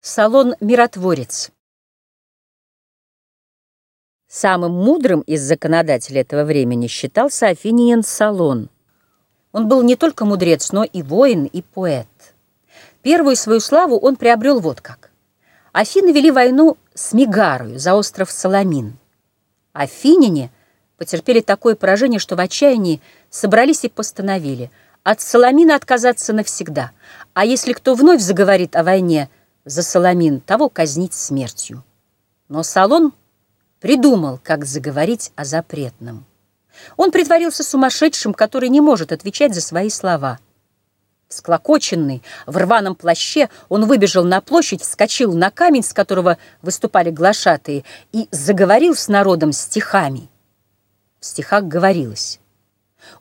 Салон-миротворец Самым мудрым из законодателей этого времени считался Афининин Салон. Он был не только мудрец, но и воин, и поэт. Первую свою славу он приобрел вот как. Афины вели войну с Мигарою за остров Саламин. Афиняне потерпели такое поражение, что в отчаянии собрались и постановили от Саламина отказаться навсегда, а если кто вновь заговорит о войне за Саламин, того казнить смертью. Но Салон придумал, как заговорить о запретном. Он притворился сумасшедшим, который не может отвечать за свои слова. Склокоченный, в рваном плаще, он выбежал на площадь, вскочил на камень, с которого выступали глашатые, и заговорил с народом стихами. В стихах говорилось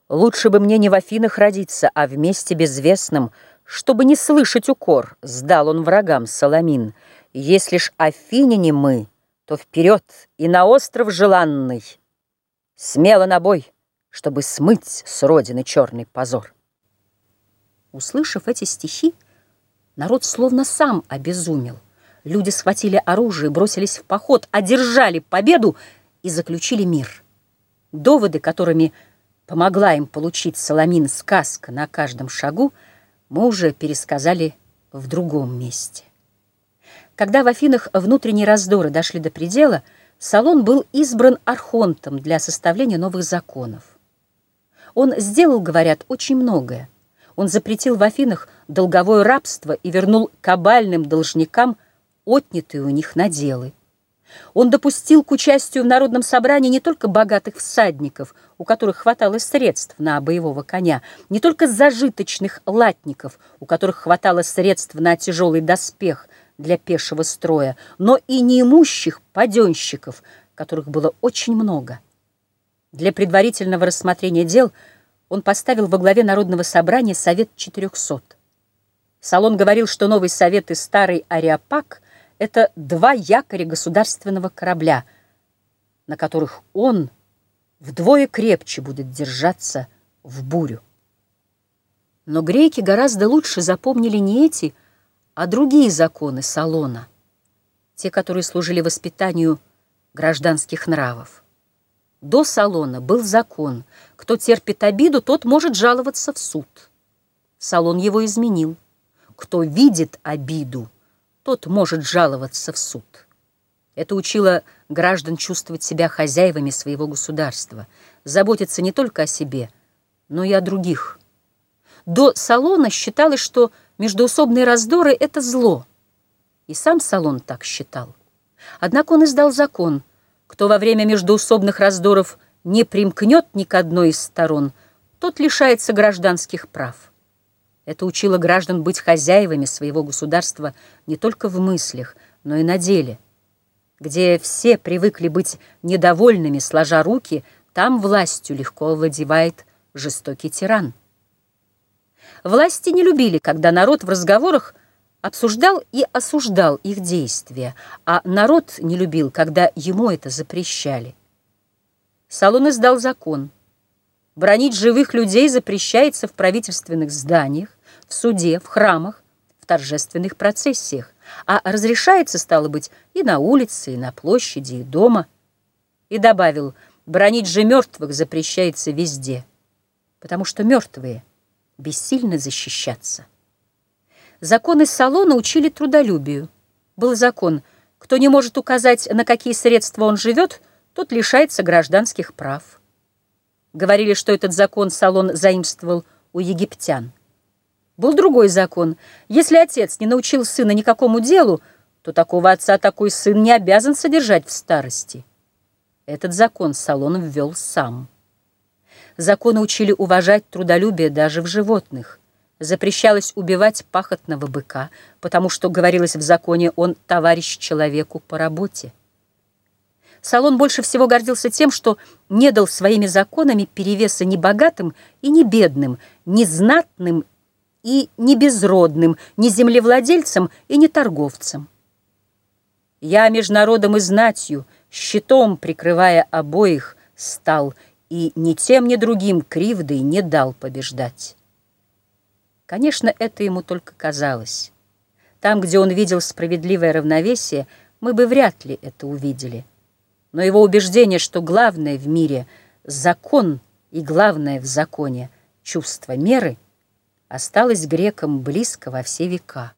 «Лучше бы мне не в Афинах родиться, а в месте безвестном, чтобы не слышать укор», — сдал он врагам Соломин. «Если ж афиняне мы, то вперед и на остров желанный, смело на бой, чтобы смыть с родины черный позор». Услышав эти стихи, народ словно сам обезумел. Люди схватили оружие, бросились в поход, одержали победу и заключили мир. Доводы, которыми помогла им получить Соломин сказка на каждом шагу, мы уже пересказали в другом месте. Когда в Афинах внутренние раздоры дошли до предела, Салон был избран архонтом для составления новых законов. Он сделал, говорят, очень многое. Он запретил в Афинах долговое рабство и вернул кабальным должникам отнятые у них наделы. Он допустил к участию в народном собрании не только богатых всадников, у которых хватало средств на боевого коня, не только зажиточных латников, у которых хватало средств на тяжелый доспех для пешего строя, но и неимущих паденщиков, которых было очень много. Для предварительного рассмотрения дел он поставил во главе Народного собрания Совет 400. Салон говорил, что новый совет и старый Ариапак — это два якоря государственного корабля, на которых он вдвое крепче будет держаться в бурю. Но греки гораздо лучше запомнили не эти, а другие законы Салона, те, которые служили воспитанию гражданских нравов. До Салона был закон, кто терпит обиду, тот может жаловаться в суд. Салон его изменил. Кто видит обиду, тот может жаловаться в суд. Это учило граждан чувствовать себя хозяевами своего государства, заботиться не только о себе, но и о других. До Салона считалось, что междоусобные раздоры — это зло. И сам Салон так считал. Однако он издал закон, кто во время междоусобных раздоров не примкнет ни к одной из сторон, тот лишается гражданских прав. Это учило граждан быть хозяевами своего государства не только в мыслях, но и на деле. Где все привыкли быть недовольными, сложа руки, там властью легко овладевает жестокий тиран. Власти не любили, когда народ в разговорах обсуждал и осуждал их действия, а народ не любил, когда ему это запрещали. Салон издал закон. Бронить живых людей запрещается в правительственных зданиях, в суде, в храмах, в торжественных процессиях, а разрешается, стало быть, и на улице, и на площади, и дома. И добавил, бронить же мертвых запрещается везде, потому что мертвые бессильно защищаться. Законы салона учили трудолюбию. Был закон, кто не может указать, на какие средства он живет, тот лишается гражданских прав. Говорили, что этот закон салон заимствовал у египтян. Был другой закон. Если отец не научил сына никакому делу, то такого отца такой сын не обязан содержать в старости. Этот закон Салон ввел сам. Законы учили уважать трудолюбие даже в животных. Запрещалось убивать пахотного быка, потому что, говорилось в законе, он товарищ человеку по работе. Салон больше всего гордился тем, что не дал своими законами перевеса ни богатым и ни бедным, ни знатным и не безродным, не землевладельцем и не торговцем. Я международом и знатью, щитом прикрывая обоих, стал, и ни тем, ни другим кривдой не дал побеждать. Конечно, это ему только казалось. Там, где он видел справедливое равновесие, мы бы вряд ли это увидели. Но его убеждение, что главное в мире — закон и главное в законе — чувство меры, осталось грекам близко во все века.